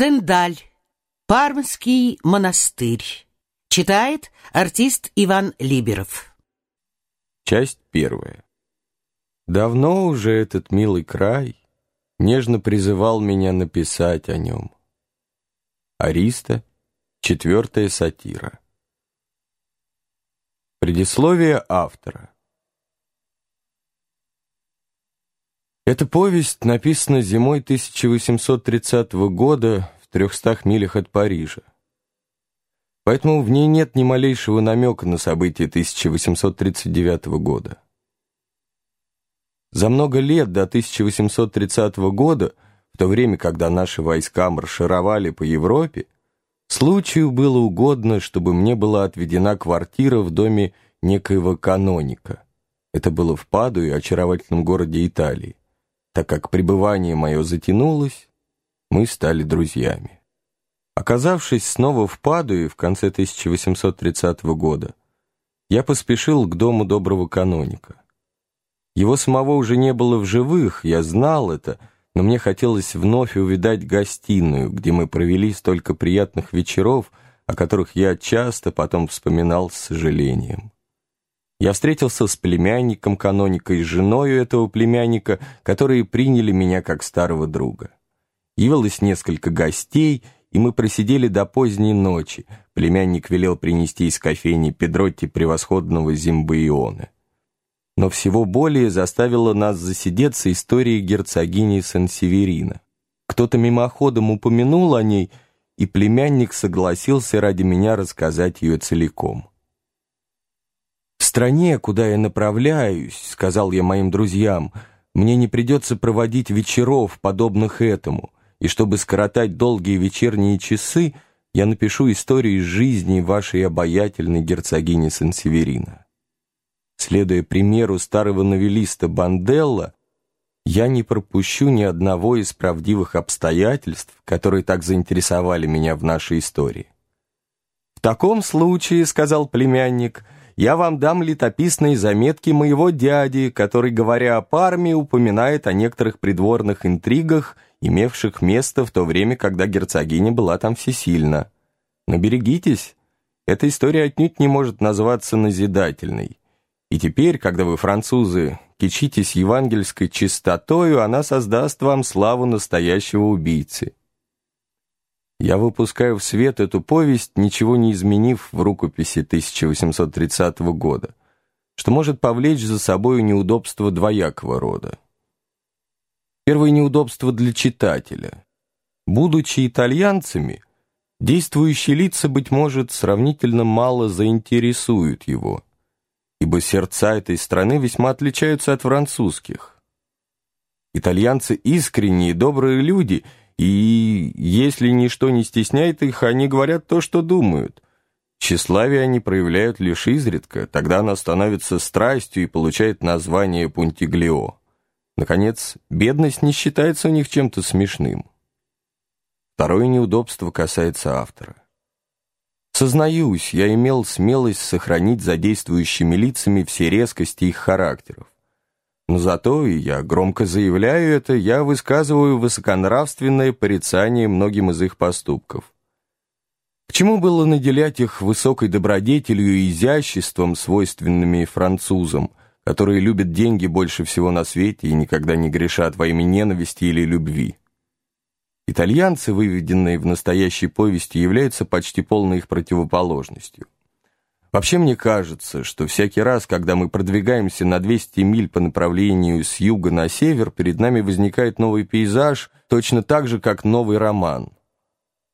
Стендаль. Пармский монастырь. Читает артист Иван Либеров. Часть первая. Давно уже этот милый край нежно призывал меня написать о нем. Ариста, четвертая сатира. Предисловие автора. Эта повесть написана зимой 1830 года в трехстах милях от Парижа. Поэтому в ней нет ни малейшего намека на события 1839 года. За много лет до 1830 года, в то время, когда наши войска маршировали по Европе, случаю было угодно, чтобы мне была отведена квартира в доме некоего каноника. Это было в Падуе, очаровательном городе Италии. Так как пребывание мое затянулось, мы стали друзьями. Оказавшись снова в Падуе в конце 1830 года, я поспешил к дому доброго каноника. Его самого уже не было в живых, я знал это, но мне хотелось вновь увидать гостиную, где мы провели столько приятных вечеров, о которых я часто потом вспоминал с сожалением. Я встретился с племянником каноника и женою этого племянника, которые приняли меня как старого друга. Явилось несколько гостей, и мы просидели до поздней ночи. Племянник велел принести из кофейни Педротти превосходного Зимбаиона. Но всего более заставила нас засидеться история герцогини Сан-Северина. Кто-то мимоходом упомянул о ней, и племянник согласился ради меня рассказать ее целиком стране, куда я направляюсь, — сказал я моим друзьям, — мне не придется проводить вечеров, подобных этому, и чтобы скоротать долгие вечерние часы, я напишу историю из жизни вашей обаятельной герцогини Сан-Северина. Следуя примеру старого новелиста Банделла, я не пропущу ни одного из правдивых обстоятельств, которые так заинтересовали меня в нашей истории. «В таком случае, — сказал племянник, — я вам дам летописные заметки моего дяди, который, говоря о Парме, упоминает о некоторых придворных интригах, имевших место в то время, когда герцогиня была там всесильна. Но берегитесь, эта история отнюдь не может называться назидательной. И теперь, когда вы, французы, кичитесь евангельской чистотою, она создаст вам славу настоящего убийцы. Я выпускаю в свет эту повесть, ничего не изменив в рукописи 1830 года, что может повлечь за собой неудобства двоякого рода. Первое неудобство для читателя. Будучи итальянцами, действующие лица, быть может, сравнительно мало заинтересуют его, ибо сердца этой страны весьма отличаются от французских. Итальянцы искренние и добрые люди – и если ничто не стесняет их, они говорят то, что думают. Тщеславие они проявляют лишь изредка, тогда оно становится страстью и получает название пунтиглио. Наконец, бедность не считается у них чем-то смешным. Второе неудобство касается автора. Сознаюсь, я имел смелость сохранить за действующими лицами все резкости их характеров. Зато, и я громко заявляю это, я высказываю высоконравственное порицание многим из их поступков. К чему было наделять их высокой добродетелью и изяществом, свойственными французам, которые любят деньги больше всего на свете и никогда не грешат во имя ненависти или любви? Итальянцы, выведенные в настоящей повести, являются почти полной их противоположностью. Вообще мне кажется, что всякий раз, когда мы продвигаемся на 200 миль по направлению с юга на север, перед нами возникает новый пейзаж, точно так же, как новый роман.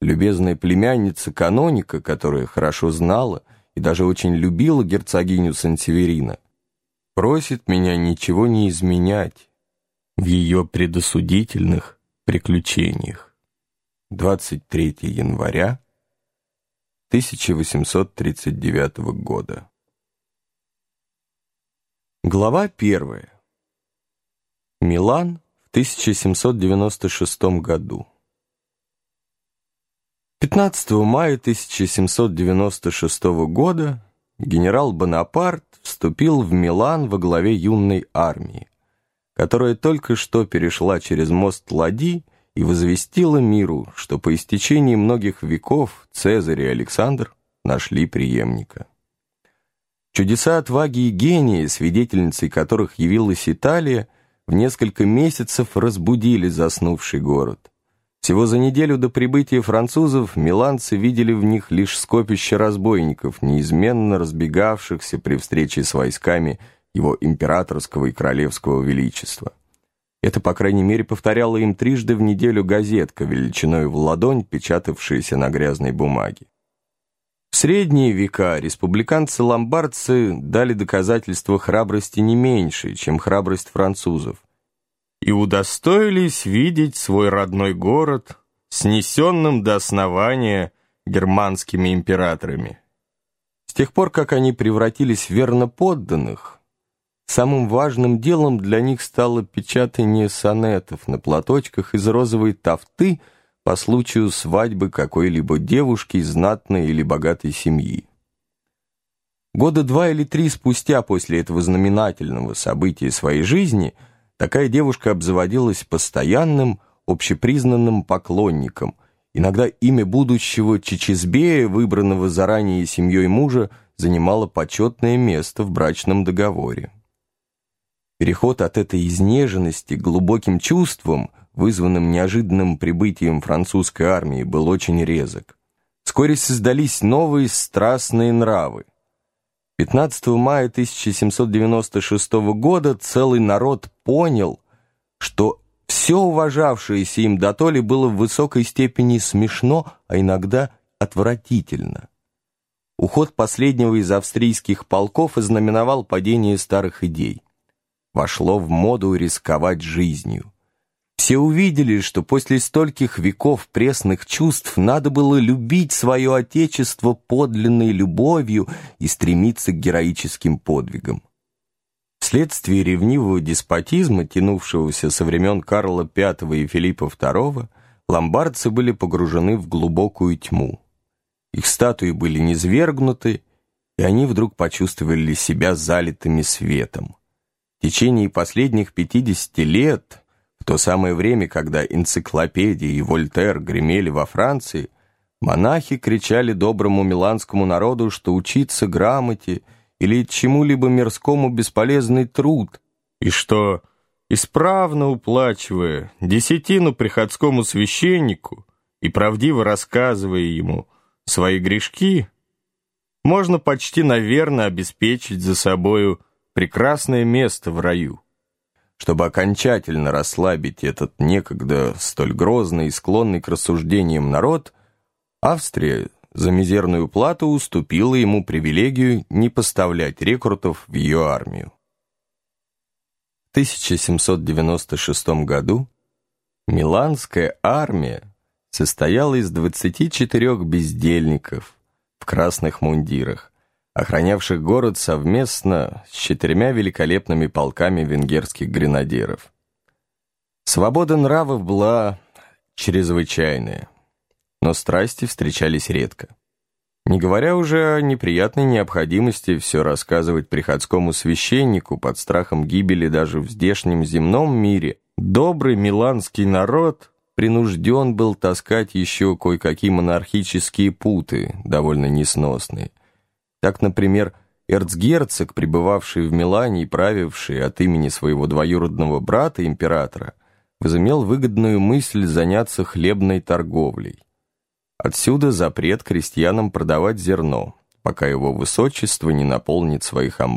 Любезная племянница каноника, которая хорошо знала и даже очень любила герцогиню Сан-Северина, просит меня ничего не изменять в ее предосудительных приключениях. 23 января 1839 года. Глава 1. Милан в 1796 году. 15 мая 1796 года генерал Бонапарт вступил в Милан во главе юной армии, которая только что перешла через мост Лади и возвестила миру, что по истечении многих веков Цезарь и Александр нашли преемника. Чудеса отваги и гения, свидетельницей которых явилась Италия, в несколько месяцев разбудили заснувший город. Всего за неделю до прибытия французов миланцы видели в них лишь скопище разбойников, неизменно разбегавшихся при встрече с войсками его императорского и королевского величества. Это, по крайней мере, повторяла им трижды в неделю газетка величиной в ладонь, печатавшаяся на грязной бумаге. В средние века республиканцы-ломбардцы дали доказательство храбрости не меньше, чем храбрость французов, и удостоились видеть свой родной город снесенным до основания германскими императорами. С тех пор, как они превратились в верноподданных, самым важным делом для них стало печатание сонетов на платочках из розовой тафты – по случаю свадьбы какой-либо девушки из знатной или богатой семьи. Года два или три спустя после этого знаменательного события своей жизни такая девушка обзаводилась постоянным, общепризнанным поклонником. Иногда имя будущего Чичизбея, выбранного заранее семьей мужа, занимало почетное место в брачном договоре. Переход от этой изнеженности к глубоким чувствам – вызванным неожиданным прибытием французской армии, был очень резок. Вскоре создались новые страстные нравы. 15 мая 1796 года целый народ понял, что все уважавшееся им дотоле было в высокой степени смешно, а иногда отвратительно. Уход последнего из австрийских полков ознаменовал падение старых идей. Вошло в моду рисковать жизнью. Все увидели, что после стольких веков пресных чувств надо было любить свое отечество подлинной любовью и стремиться к героическим подвигам. Вследствие ревнивого деспотизма, тянувшегося со времен Карла V и Филиппа II, ломбардцы были погружены в глубокую тьму. Их статуи были низвергнуты, и они вдруг почувствовали себя залитыми светом. В течение последних 50 лет то самое время, когда энциклопедии и Вольтер гремели во Франции, монахи кричали доброму миланскому народу, что учиться грамоте или чему-либо мирскому бесполезный труд, и что, исправно уплачивая десятину приходскому священнику и правдиво рассказывая ему свои грешки, можно почти, наверное, обеспечить за собою прекрасное место в раю. Чтобы окончательно расслабить этот некогда столь грозный и склонный к рассуждениям народ, Австрия за мизерную плату уступила ему привилегию не поставлять рекрутов в ее армию. В 1796 году Миланская армия состояла из 24 бездельников в красных мундирах, охранявших город совместно с четырьмя великолепными полками венгерских гренадеров. Свобода нравов была чрезвычайная, но страсти встречались редко. Не говоря уже о неприятной необходимости все рассказывать приходскому священнику под страхом гибели даже в здешнем земном мире, добрый миланский народ принужден был таскать еще кое-какие монархические путы, довольно несносные – так, например, эрцгерцог, пребывавший в Милане и правивший от имени своего двоюродного брата, императора, возымел выгодную мысль заняться хлебной торговлей. Отсюда запрет крестьянам продавать зерно, пока его высочество не наполнит своих амбаров.